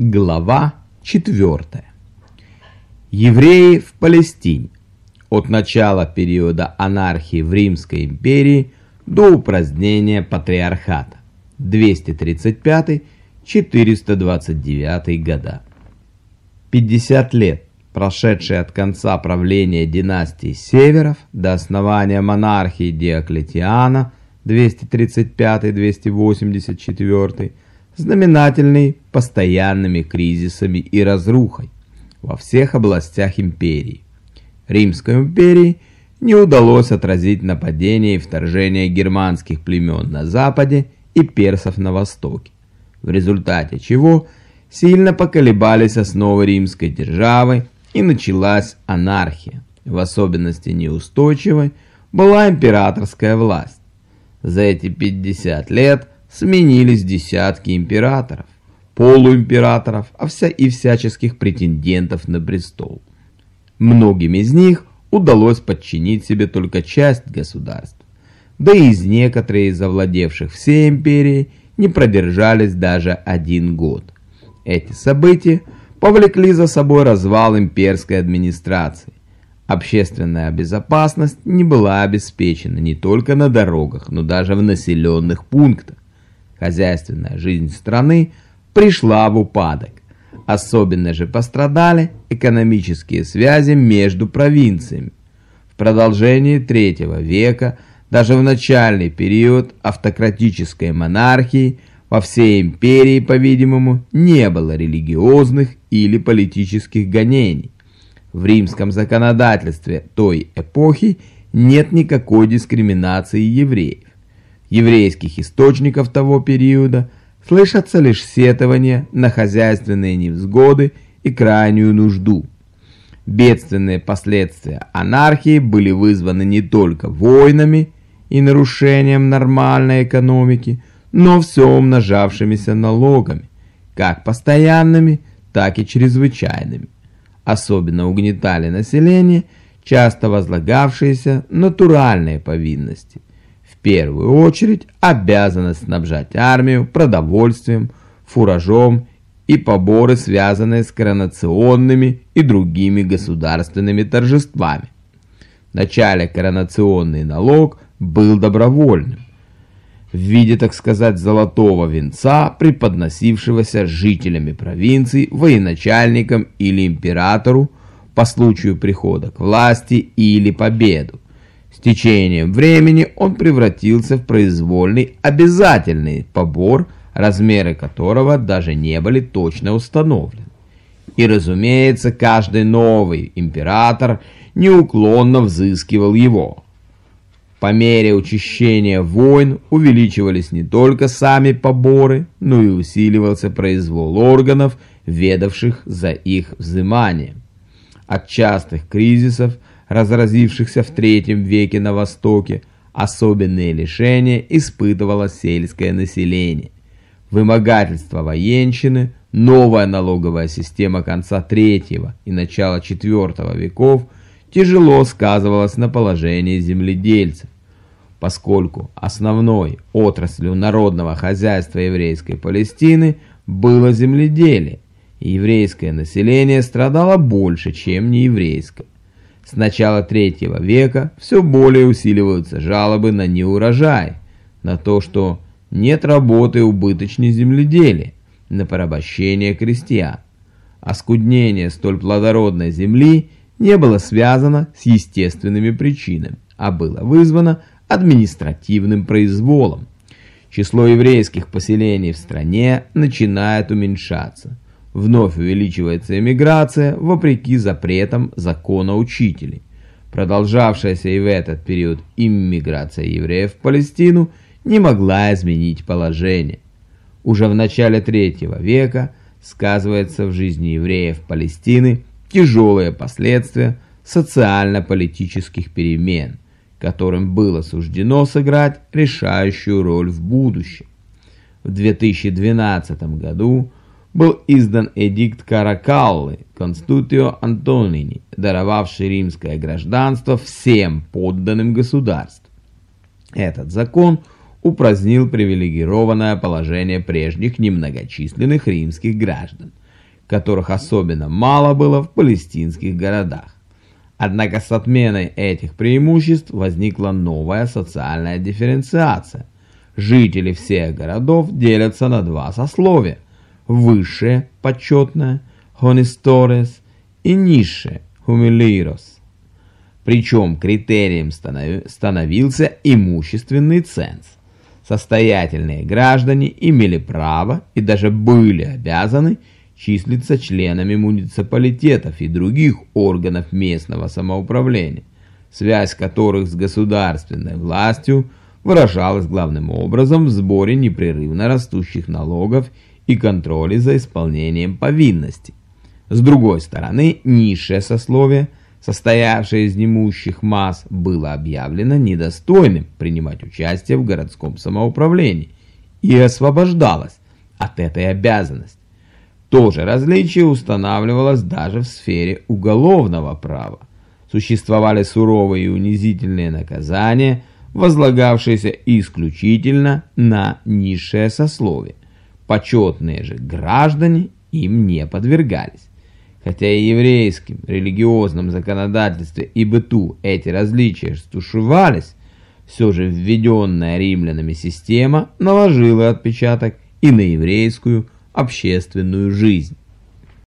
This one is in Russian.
Глава 4. Евреи в Палестине. От начала периода анархии в Римской империи до упразднения патриархата. 235-429 года. 50 лет, прошедшие от конца правления династии Северов до основания монархии Диоклетиана 235-284 знаменательный постоянными кризисами и разрухой во всех областях империи. Римской империи не удалось отразить нападение и вторжение германских племен на западе и персов на востоке, в результате чего сильно поколебались основы римской державы и началась анархия. В особенности неустойчивой была императорская власть. За эти 50 лет – сменились десятки императоров, полуимператоров а вся и всяческих претендентов на престол. Многим из них удалось подчинить себе только часть государств, да и из некоторых из завладевших всей империей не продержались даже один год. Эти события повлекли за собой развал имперской администрации. Общественная безопасность не была обеспечена не только на дорогах, но даже в населенных пунктах. Хозяйственная жизнь страны пришла в упадок. Особенно же пострадали экономические связи между провинциями. В продолжении третьего века, даже в начальный период автократической монархии, во всей империи, по-видимому, не было религиозных или политических гонений. В римском законодательстве той эпохи нет никакой дискриминации евреев еврейских источников того периода слышатся лишь сетования на хозяйственные невзгоды и крайнюю нужду. Бедственные последствия анархии были вызваны не только войнами и нарушением нормальной экономики, но все умножавшимися налогами, как постоянными, так и чрезвычайными. Особенно угнетали население часто возлагавшиеся натуральные повинности первую очередь обязанность снабжать армию продовольствием, фуражом и поборы, связанные с коронационными и другими государственными торжествами. Вначале коронационный налог был добровольным, в виде, так сказать, золотого венца, преподносившегося жителями провинций, военачальникам или императору по случаю прихода к власти или победу. С течением времени он превратился в произвольный обязательный побор, размеры которого даже не были точно установлены. И, разумеется, каждый новый император неуклонно взыскивал его. По мере учащения войн увеличивались не только сами поборы, но и усиливался произвол органов, ведавших за их взиманием. От частых кризисов – разразившихся в третьем веке на Востоке, особенные лишения испытывало сельское население. Вымогательство военщины, новая налоговая система конца третьего и начала четвертого веков тяжело сказывалась на положении земледельцев, поскольку основной отраслью народного хозяйства еврейской Палестины было земледелие, еврейское население страдало больше, чем нееврейское. С начала третьего века все более усиливаются жалобы на неурожай, на то, что нет работы убыточнее земледелия, на порабощение крестьян. Оскуднение столь плодородной земли не было связано с естественными причинами, а было вызвано административным произволом. Число еврейских поселений в стране начинает уменьшаться – Вновь увеличивается эмиграция, вопреки запретам закона учителей. Продолжавшаяся и в этот период иммиграция евреев в Палестину не могла изменить положение. Уже в начале третьего века сказывается в жизни евреев Палестины тяжелые последствия социально-политических перемен, которым было суждено сыграть решающую роль в будущем. В 2012 году был издан эдикт Каракаллы Констутио Антонини, даровавший римское гражданство всем подданным государств. Этот закон упразднил привилегированное положение прежних немногочисленных римских граждан, которых особенно мало было в палестинских городах. Однако с отменой этих преимуществ возникла новая социальная дифференциация. Жители всех городов делятся на два сословия – высшее, почетное, хонесторес, и низшее, хумилирос. Причем критерием становился имущественный ценз. Состоятельные граждане имели право и даже были обязаны числиться членами муниципалитетов и других органов местного самоуправления, связь которых с государственной властью выражалась главным образом в сборе непрерывно растущих налогов и контроле за исполнением повинностей. С другой стороны, низшее сословие – состоявшее из немущих масс, было объявлено недостойным принимать участие в городском самоуправлении и освобождалось от этой обязанности. То же различие устанавливалось даже в сфере уголовного права. Существовали суровые и унизительные наказания, возлагавшиеся исключительно на низшее сословие. Почетные же граждане им не подвергались. Хотя и еврейским религиозном законодательстве и быту эти различия стушевались, все же введенная римлянами система наложила отпечаток и на еврейскую общественную жизнь.